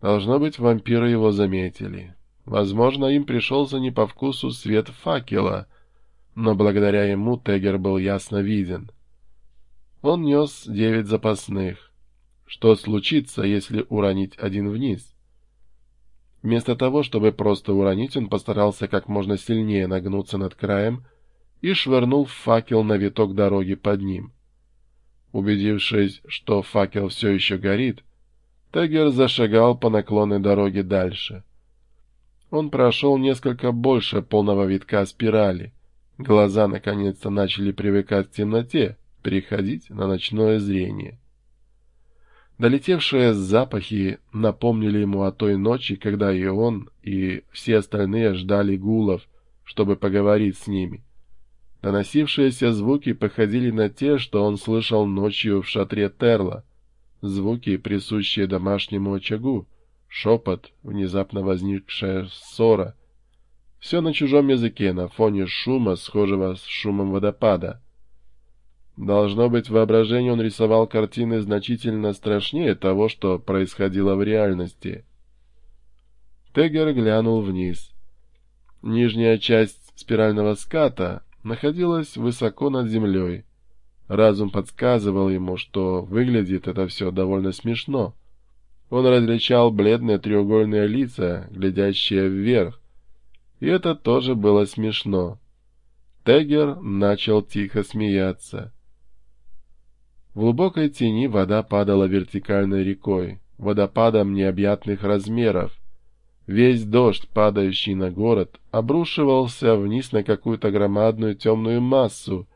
Должно быть, вампиры его заметили. Возможно, им пришелся не по вкусу свет факела, но благодаря ему Тегер был ясно виден. Он нес девять запасных. Что случится, если уронить один вниз? Вместо того, чтобы просто уронить, он постарался как можно сильнее нагнуться над краем и швырнул факел на виток дороги под ним. Убедившись, что факел все еще горит, Тегер зашагал по наклонной дороге дальше. Он прошел несколько больше полного витка спирали. Глаза наконец-то начали привыкать к темноте, переходить на ночное зрение. Долетевшие запахи напомнили ему о той ночи, когда и он, и все остальные ждали гулов, чтобы поговорить с ними. Доносившиеся звуки походили на те, что он слышал ночью в шатре Терла. Звуки, присущие домашнему очагу, шепот, внезапно возникшая ссора. Все на чужом языке, на фоне шума, схожего с шумом водопада. Должно быть, в воображении он рисовал картины значительно страшнее того, что происходило в реальности. Тегер глянул вниз. Нижняя часть спирального ската находилась высоко над землей. Разум подсказывал ему, что выглядит это все довольно смешно. Он различал бледные треугольные лица, глядящие вверх. И это тоже было смешно. Тегер начал тихо смеяться. В глубокой тени вода падала вертикальной рекой, водопадом необъятных размеров. Весь дождь, падающий на город, обрушивался вниз на какую-то громадную темную массу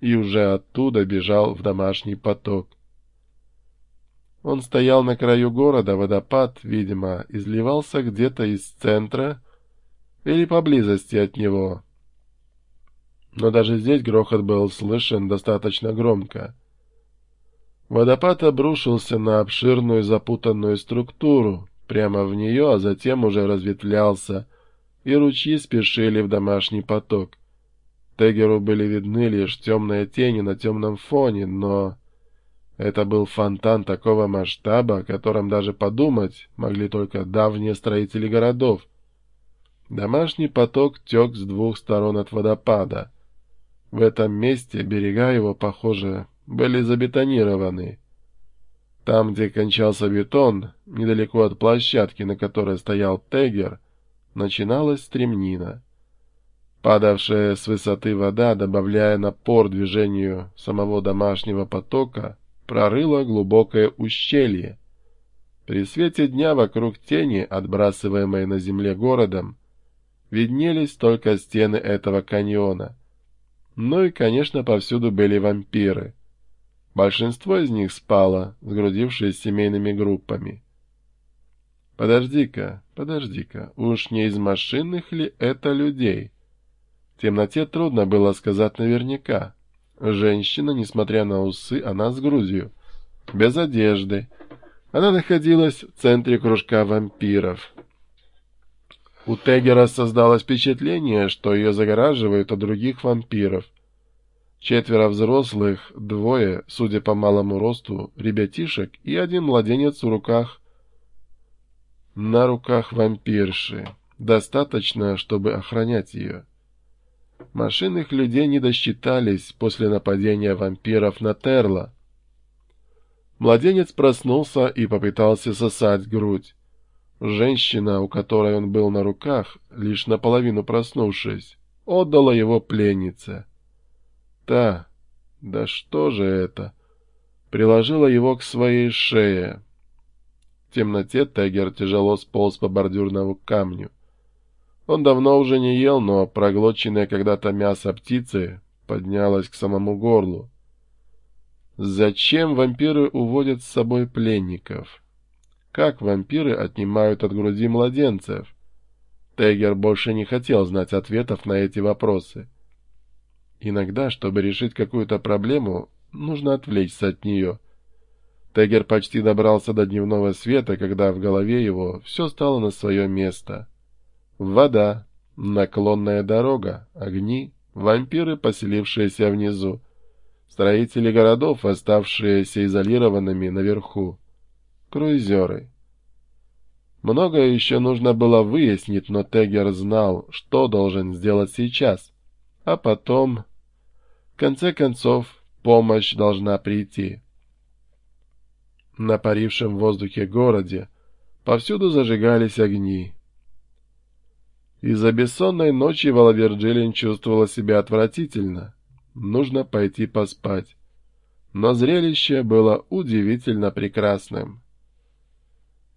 и уже оттуда бежал в домашний поток. Он стоял на краю города, водопад, видимо, изливался где-то из центра или поблизости от него. Но даже здесь грохот был слышен достаточно громко. Водопад обрушился на обширную запутанную структуру, прямо в нее, а затем уже разветвлялся, и ручьи спешили в домашний поток. Тегеру были видны лишь темные тени на темном фоне, но... Это был фонтан такого масштаба, о котором даже подумать могли только давние строители городов. Домашний поток тек с двух сторон от водопада. В этом месте берега его, похоже, были забетонированы. Там, где кончался бетон, недалеко от площадки, на которой стоял Тегер, начиналась стремнина. Падавшая с высоты вода, добавляя напор движению самого домашнего потока, прорыла глубокое ущелье. При свете дня вокруг тени, отбрасываемой на земле городом, виднелись только стены этого каньона. Ну и, конечно, повсюду были вампиры — Большинство из них спало, сгрудившись семейными группами. «Подожди-ка, подожди-ка, уж не из машинных ли это людей?» В темноте трудно было сказать наверняка. Женщина, несмотря на усы, она с грудью, без одежды. Она находилась в центре кружка вампиров. У Тегера создалось впечатление, что ее загораживают от других вампиров. Четверо взрослых, двое, судя по малому росту, ребятишек и один младенец в руках. На руках вампирши. Достаточно, чтобы охранять ее. Машинных людей не досчитались после нападения вампиров на Терла. Младенец проснулся и попытался сосать грудь. Женщина, у которой он был на руках, лишь наполовину проснувшись, отдала его пленнице. Та, да что же это, приложила его к своей шее. В темноте Тегер тяжело сполз по бордюрному камню. Он давно уже не ел, но проглоченное когда-то мясо птицы поднялось к самому горлу. Зачем вампиры уводят с собой пленников? Как вампиры отнимают от груди младенцев? Тегер больше не хотел знать ответов на эти вопросы. Иногда, чтобы решить какую-то проблему, нужно отвлечься от нее. Тегер почти добрался до дневного света, когда в голове его все стало на свое место. Вода, наклонная дорога, огни, вампиры, поселившиеся внизу, строители городов, оставшиеся изолированными наверху, круизеры. Многое еще нужно было выяснить, но Тегер знал, что должен сделать сейчас. А потом... В конце концов, помощь должна прийти. На парившем воздухе городе повсюду зажигались огни. Из-за бессонной ночи Валаверджилин чувствовала себя отвратительно. Нужно пойти поспать. Но зрелище было удивительно прекрасным.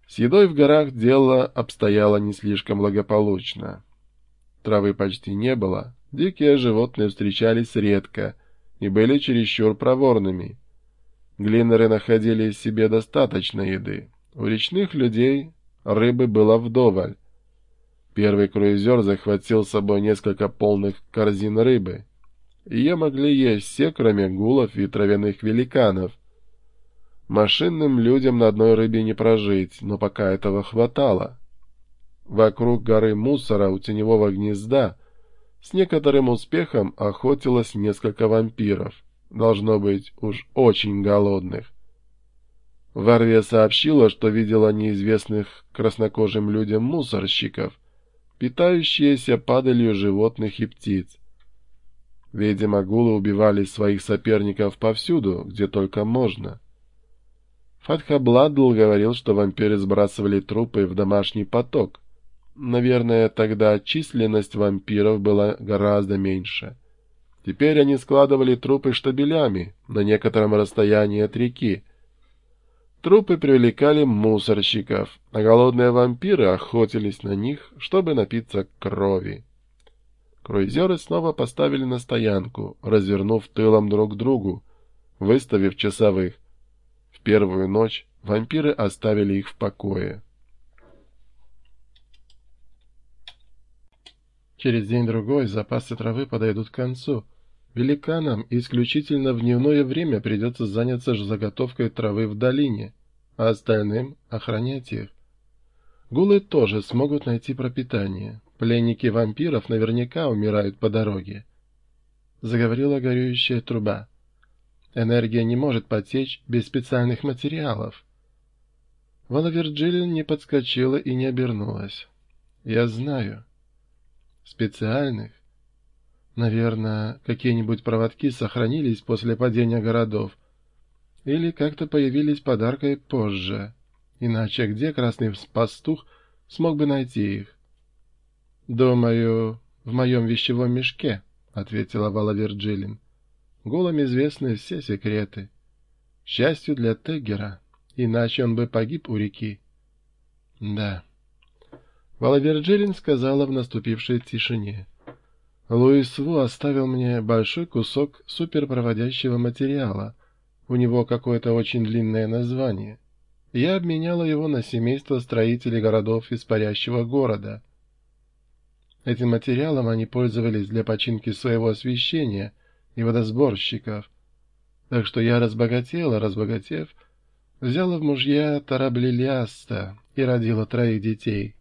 С едой в горах дело обстояло не слишком благополучно. Травы почти не было, дикие животные встречались редко и были чересчур проворными. Глинеры находили себе достаточно еды. У речных людей рыбы было вдоволь. Первый круизер захватил с собой несколько полных корзин рыбы. Ее могли есть все, кроме гулов и травяных великанов — Машинным людям на одной рыбе не прожить, но пока этого хватало. Вокруг горы мусора у теневого гнезда с некоторым успехом охотилось несколько вампиров, должно быть уж очень голодных. Варвия сообщила, что видела неизвестных краснокожим людям мусорщиков, питающиеся падалью животных и птиц. Видимо, гулы убивали своих соперников повсюду, где только можно. Фатхабладл говорил, что вампиры сбрасывали трупы в домашний поток. Наверное, тогда численность вампиров была гораздо меньше. Теперь они складывали трупы штабелями на некотором расстоянии от реки. Трупы привлекали мусорщиков, а голодные вампиры охотились на них, чтобы напиться крови. Круизеры снова поставили на стоянку, развернув тылом друг к другу, выставив часовых. В первую ночь вампиры оставили их в покое. Через день-другой запасы травы подойдут к концу. Великанам исключительно в дневное время придется заняться заготовкой травы в долине, а остальным — охранять их. Гулы тоже смогут найти пропитание. Пленники вампиров наверняка умирают по дороге. Заговорила горюющая труба. Энергия не может потечь без специальных материалов. Вала Вирджилин не подскочила и не обернулась. Я знаю. Специальных? Наверное, какие-нибудь проводки сохранились после падения городов. Или как-то появились подаркой позже. Иначе где красный пастух смог бы найти их? «Думаю, в моем вещевом мешке», — ответила Вала Вирджилин. Голым известны все секреты. Счастью для Теггера, иначе он бы погиб у реки. Да. Валаверджилин сказала в наступившей тишине. Луис Ву оставил мне большой кусок суперпроводящего материала. У него какое-то очень длинное название. Я обменяла его на семейство строителей городов из парящего города. Этим материалом они пользовались для починки своего освещения — и водосборщиков. Так что я разбогатела, разбогатев, взяла в мужья Тараблилиаста и родила троих детей.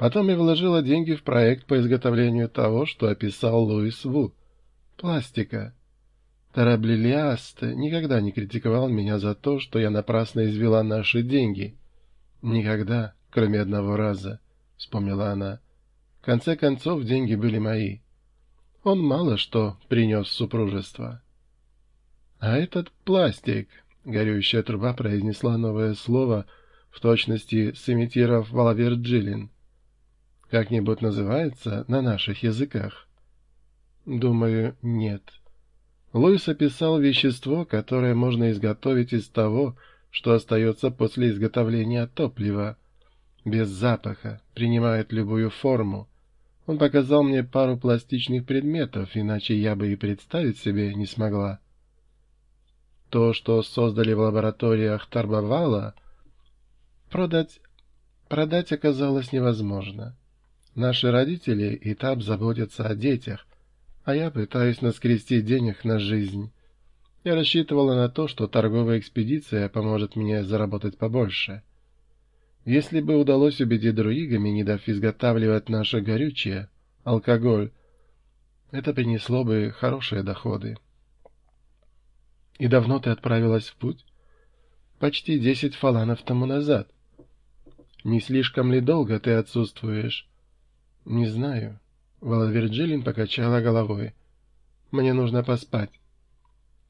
Потом я вложила деньги в проект по изготовлению того, что описал Луис Ву. Пластика. Тараблилиаст никогда не критиковал меня за то, что я напрасно извела наши деньги. Никогда, кроме одного раза, — вспомнила она. В конце концов, деньги были мои. Он мало что принес в супружество. А этот пластик, горюющая труба произнесла новое слово, в точности сымитировав Валаверджилин. Как-нибудь называется на наших языках? Думаю, нет. Луис описал вещество, которое можно изготовить из того, что остается после изготовления топлива, без запаха, принимает любую форму, он показал мне пару пластичных предметов, иначе я бы и представить себе не смогла. То, что создали в лабораториях Тарбовала, продать, продать оказалось невозможно. Наши родители и так заботятся о детях, а я пытаюсь наскрести денег на жизнь. Я рассчитывала на то, что торговая экспедиция поможет мне заработать побольше. Если бы удалось убедить друигами, не дав изготавливать наше горючее, алкоголь, это принесло бы хорошие доходы. И давно ты отправилась в путь? Почти десять фаланов тому назад. Не слишком ли долго ты отсутствуешь? Не знаю. Вала Вирджилин покачала головой. Мне нужно поспать.